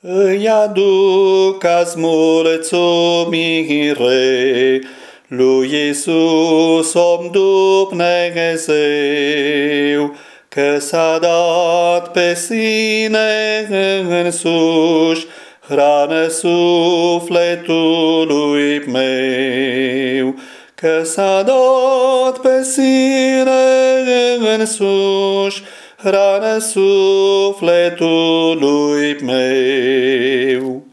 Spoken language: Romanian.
Îi aduc azi mulțumire lui Iisus, om Dumnezeu, că s-a dat pe sine însuși hrană sufletului meu, că s-a dat pe sine însuși hrană sufletului Eu.